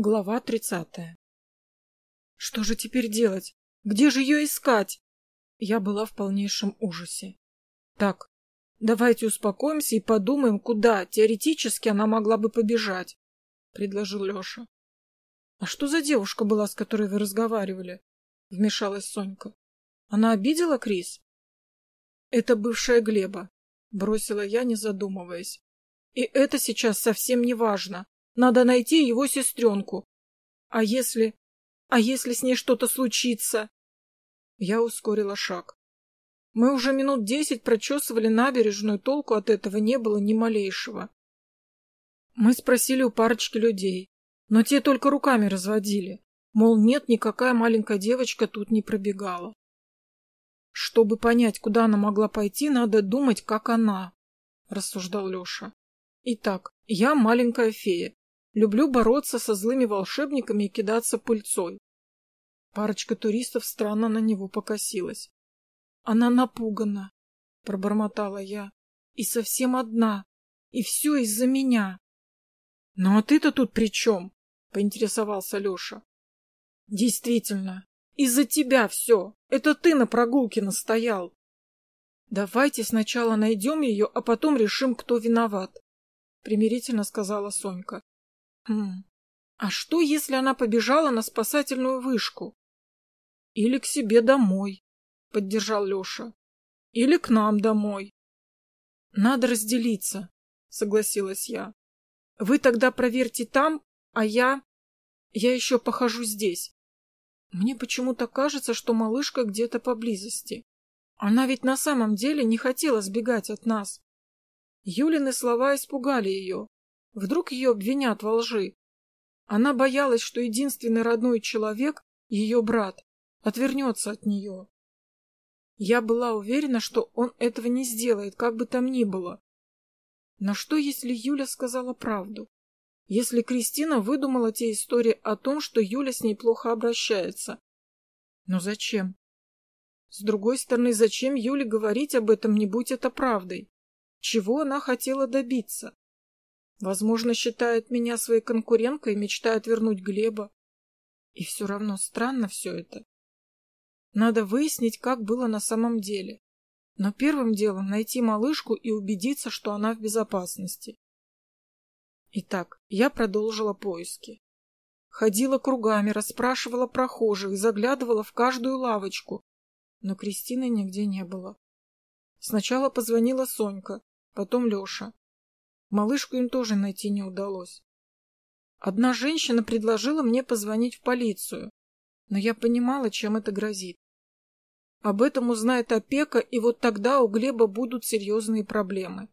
Глава тридцатая. Что же теперь делать? Где же ее искать? Я была в полнейшем ужасе. Так, давайте успокоимся и подумаем, куда теоретически она могла бы побежать, предложил Леша. А что за девушка была, с которой вы разговаривали? Вмешалась Сонька. Она обидела Крис? Это бывшая Глеба, бросила я, не задумываясь. И это сейчас совсем не важно. Надо найти его сестренку. А если... А если с ней что-то случится? Я ускорила шаг. Мы уже минут десять прочесывали набережную, толку от этого не было ни малейшего. Мы спросили у парочки людей, но те только руками разводили. Мол, нет, никакая маленькая девочка тут не пробегала. Чтобы понять, куда она могла пойти, надо думать, как она, — рассуждал Леша. Итак, я маленькая фея. Люблю бороться со злыми волшебниками и кидаться пыльцой. Парочка туристов странно на него покосилась. Она напугана, — пробормотала я. И совсем одна. И все из-за меня. — Ну а ты-то тут при чем? — поинтересовался Леша. — Действительно, из-за тебя все. Это ты на прогулке настоял. Давайте сначала найдем ее, а потом решим, кто виноват, — примирительно сказала Сонька. Хм. А что, если она побежала на спасательную вышку? Или к себе домой, поддержал Леша. Или к нам домой. Надо разделиться, согласилась я. Вы тогда проверьте там, а я... Я еще похожу здесь. Мне почему-то кажется, что малышка где-то поблизости. Она ведь на самом деле не хотела сбегать от нас. Юлины слова испугали ее. Вдруг ее обвинят во лжи. Она боялась, что единственный родной человек, ее брат, отвернется от нее. Я была уверена, что он этого не сделает, как бы там ни было. Но что, если Юля сказала правду? Если Кристина выдумала те истории о том, что Юля с ней плохо обращается? Но зачем? С другой стороны, зачем Юле говорить об этом, не будь это правдой? Чего она хотела добиться? Возможно, считает меня своей конкуренткой и мечтает вернуть Глеба. И все равно странно все это. Надо выяснить, как было на самом деле. Но первым делом найти малышку и убедиться, что она в безопасности. Итак, я продолжила поиски. Ходила кругами, расспрашивала прохожих, заглядывала в каждую лавочку. Но Кристины нигде не было. Сначала позвонила Сонька, потом Леша. Малышку им тоже найти не удалось. Одна женщина предложила мне позвонить в полицию, но я понимала, чем это грозит. Об этом узнает опека, и вот тогда у Глеба будут серьезные проблемы.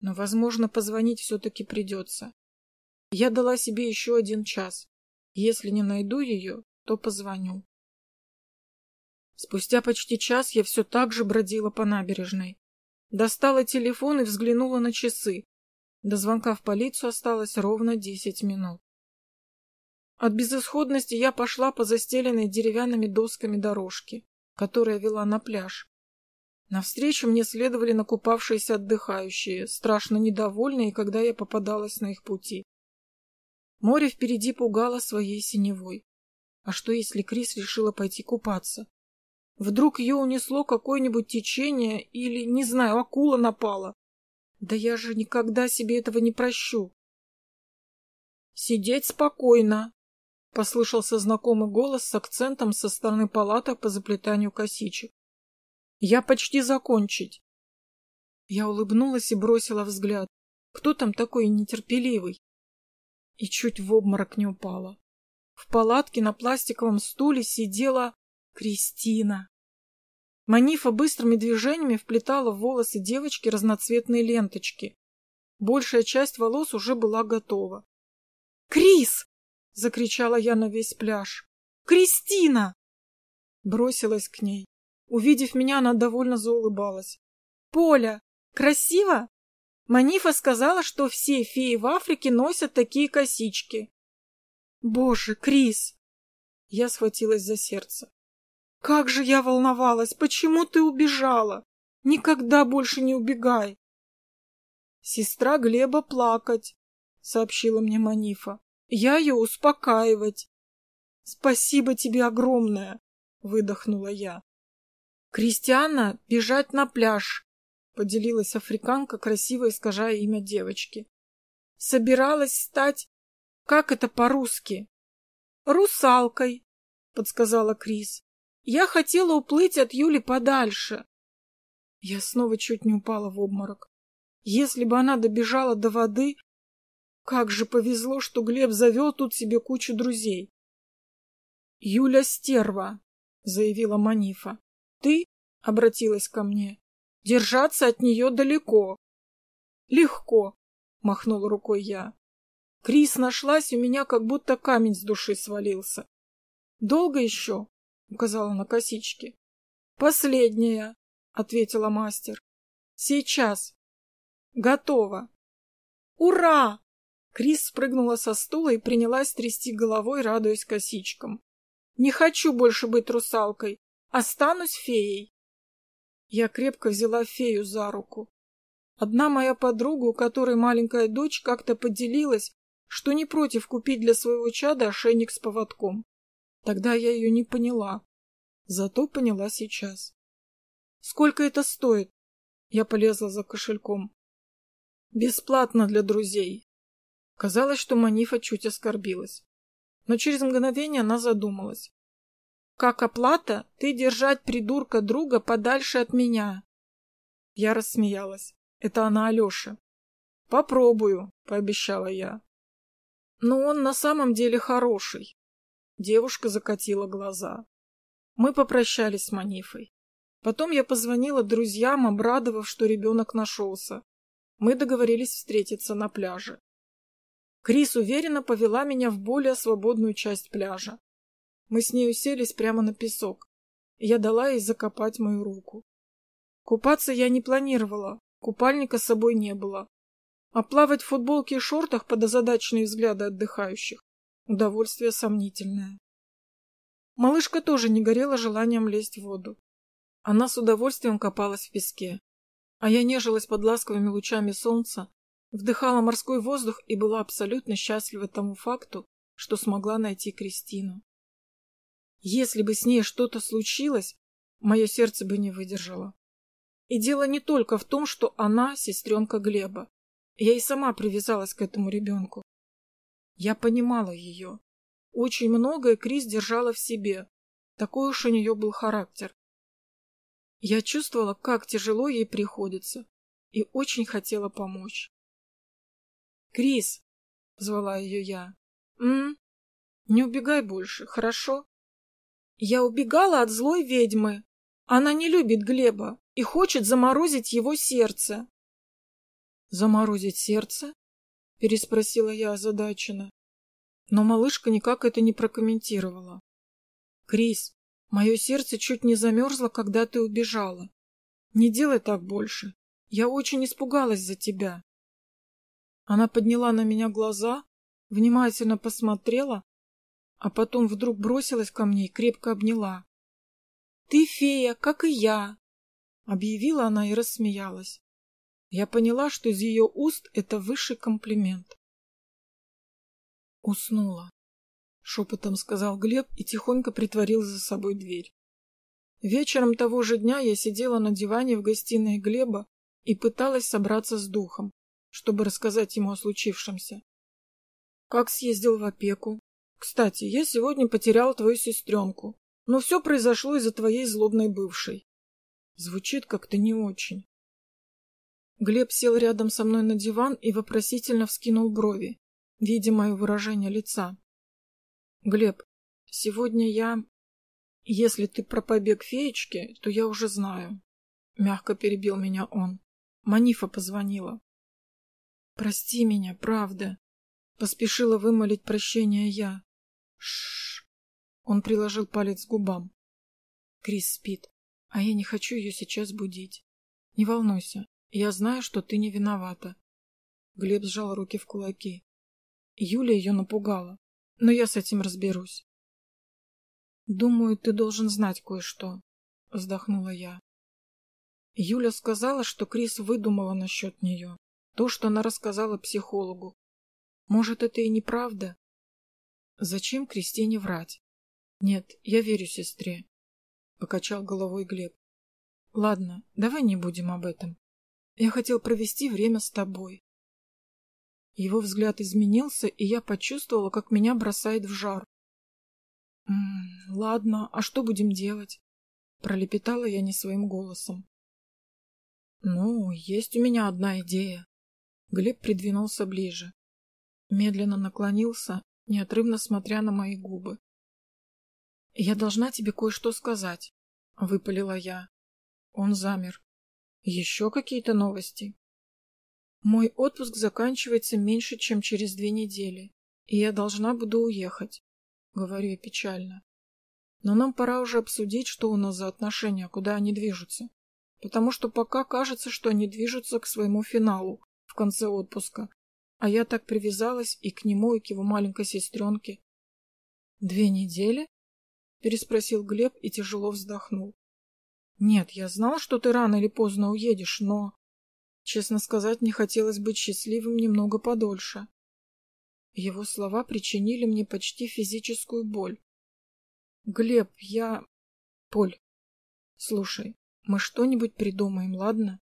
Но, возможно, позвонить все-таки придется. Я дала себе еще один час. Если не найду ее, то позвоню. Спустя почти час я все так же бродила по набережной. Достала телефон и взглянула на часы. До звонка в полицию осталось ровно десять минут. От безысходности я пошла по застеленной деревянными досками дорожке, которая вела на пляж. Навстречу мне следовали накупавшиеся отдыхающие, страшно недовольные, когда я попадалась на их пути. Море впереди пугало своей синевой. А что, если Крис решила пойти купаться? Вдруг ее унесло какое-нибудь течение или, не знаю, акула напала. Да я же никогда себе этого не прощу. «Сидеть спокойно!» — послышался знакомый голос с акцентом со стороны палаток по заплетанию косичек. «Я почти закончить!» Я улыбнулась и бросила взгляд. Кто там такой нетерпеливый? И чуть в обморок не упала. В палатке на пластиковом стуле сидела Кристина. Манифа быстрыми движениями вплетала в волосы девочки разноцветные ленточки. Большая часть волос уже была готова. «Крис!» — закричала я на весь пляж. «Кристина!» Бросилась к ней. Увидев меня, она довольно заулыбалась. «Поля, красиво?» Манифа сказала, что все феи в Африке носят такие косички. «Боже, Крис!» Я схватилась за сердце. Как же я волновалась! Почему ты убежала? Никогда больше не убегай! Сестра Глеба плакать, сообщила мне Манифа. Я ее успокаивать. Спасибо тебе огромное, выдохнула я. Кристиана бежать на пляж, поделилась африканка, красиво искажая имя девочки. Собиралась стать... Как это по-русски? Русалкой, подсказала Крис. Я хотела уплыть от Юли подальше. Я снова чуть не упала в обморок. Если бы она добежала до воды, как же повезло, что Глеб завел тут себе кучу друзей. — Юля стерва, — заявила Манифа. — Ты, — обратилась ко мне, — держаться от нее далеко. — Легко, — махнул рукой я. Крис нашлась, у меня как будто камень с души свалился. — Долго еще? — указала на косички. — Последняя, — ответила мастер. — Сейчас. — Готово. — Ура! Крис спрыгнула со стула и принялась трясти головой, радуясь косичкам. «Не хочу больше быть русалкой. Останусь феей». Я крепко взяла фею за руку. Одна моя подруга, у которой маленькая дочь, как-то поделилась, что не против купить для своего чада ошейник с поводком. Тогда я ее не поняла. Зато поняла сейчас. «Сколько это стоит?» Я полезла за кошельком. «Бесплатно для друзей. Казалось, что Манифа чуть оскорбилась. Но через мгновение она задумалась. «Как оплата, ты держать придурка друга подальше от меня». Я рассмеялась. Это она Алеша. «Попробую», — пообещала я. «Но он на самом деле хороший». Девушка закатила глаза. Мы попрощались с Манифой. Потом я позвонила друзьям, обрадовав, что ребенок нашелся. Мы договорились встретиться на пляже. Крис уверенно повела меня в более свободную часть пляжа. Мы с ней уселись прямо на песок. Я дала ей закопать мою руку. Купаться я не планировала, купальника с собой не было. А плавать в футболке и шортах под озадаченные взгляды отдыхающих – удовольствие сомнительное. Малышка тоже не горела желанием лезть в воду. Она с удовольствием копалась в песке, а я нежилась под ласковыми лучами солнца Вдыхала морской воздух и была абсолютно счастлива тому факту, что смогла найти Кристину. Если бы с ней что-то случилось, мое сердце бы не выдержало. И дело не только в том, что она сестренка Глеба. Я и сама привязалась к этому ребенку. Я понимала ее. Очень многое Крис держала в себе. Такой уж у нее был характер. Я чувствовала, как тяжело ей приходится, и очень хотела помочь. «Крис!» — звала ее я. «М? Не убегай больше, хорошо?» «Я убегала от злой ведьмы. Она не любит Глеба и хочет заморозить его сердце». «Заморозить сердце?» — переспросила я озадаченно. Но малышка никак это не прокомментировала. «Крис, мое сердце чуть не замерзло, когда ты убежала. Не делай так больше. Я очень испугалась за тебя. Она подняла на меня глаза, внимательно посмотрела, а потом вдруг бросилась ко мне и крепко обняла. «Ты фея, как и я!» — объявила она и рассмеялась. Я поняла, что из ее уст это высший комплимент. «Уснула», — шепотом сказал Глеб и тихонько притворил за собой дверь. Вечером того же дня я сидела на диване в гостиной Глеба и пыталась собраться с духом чтобы рассказать ему о случившемся. Как съездил в опеку. Кстати, я сегодня потерял твою сестренку, но все произошло из-за твоей злобной бывшей. Звучит как-то не очень. Глеб сел рядом со мной на диван и вопросительно вскинул брови, видя мое выражение лица. Глеб, сегодня я... Если ты про побег феечки, то я уже знаю. Мягко перебил меня он. Манифа позвонила. Прости меня, правда. Поспешила вымолить прощение я. Шш. Он приложил палец к губам. Крис спит, а я не хочу ее сейчас будить. Не волнуйся, я знаю, что ты не виновата. Глеб сжал руки в кулаки. Юля ее напугала, но я с этим разберусь. Думаю, ты должен знать кое-что, вздохнула я. Юля сказала, что Крис выдумала насчет нее. То, что она рассказала психологу. Может, это и неправда, Зачем Кристине врать? Нет, я верю сестре. Покачал головой Глеб. Ладно, давай не будем об этом. Я хотел провести время с тобой. Его взгляд изменился, и я почувствовала, как меня бросает в жар. «М -м, «Ладно, а что будем делать?» Пролепетала я не своим голосом. «Ну, есть у меня одна идея». Глеб придвинулся ближе. Медленно наклонился, неотрывно смотря на мои губы. «Я должна тебе кое-что сказать», — выпалила я. Он замер. «Еще какие-то новости?» «Мой отпуск заканчивается меньше, чем через две недели, и я должна буду уехать», — говорю я печально. «Но нам пора уже обсудить, что у нас за отношения, куда они движутся, потому что пока кажется, что они движутся к своему финалу в конце отпуска, а я так привязалась и к нему, и к его маленькой сестренке». «Две недели?» — переспросил Глеб и тяжело вздохнул. «Нет, я знал, что ты рано или поздно уедешь, но...» Честно сказать, мне хотелось быть счастливым немного подольше. Его слова причинили мне почти физическую боль. «Глеб, я...» «Поль, слушай, мы что-нибудь придумаем, ладно?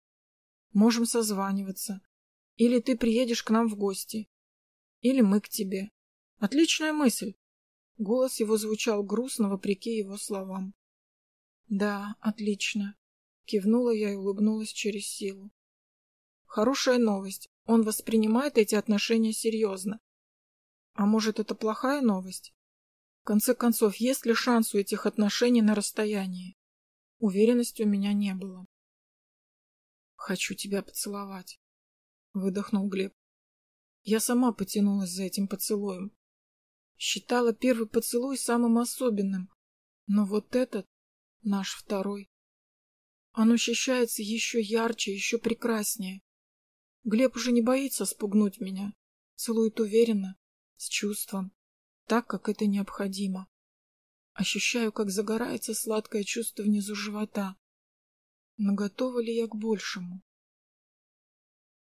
Можем созваниваться. Или ты приедешь к нам в гости. Или мы к тебе. Отличная мысль!» Голос его звучал грустно, вопреки его словам. «Да, отлично», — кивнула я и улыбнулась через силу. Хорошая новость. Он воспринимает эти отношения серьезно. А может, это плохая новость? В конце концов, есть ли шанс у этих отношений на расстоянии? Уверенности у меня не было. «Хочу тебя поцеловать», — выдохнул Глеб. Я сама потянулась за этим поцелуем. Считала первый поцелуй самым особенным, но вот этот, наш второй, он ощущается еще ярче, еще прекраснее. Глеб уже не боится спугнуть меня. Целует уверенно, с чувством, так, как это необходимо. Ощущаю, как загорается сладкое чувство внизу живота. Но готова ли я к большему?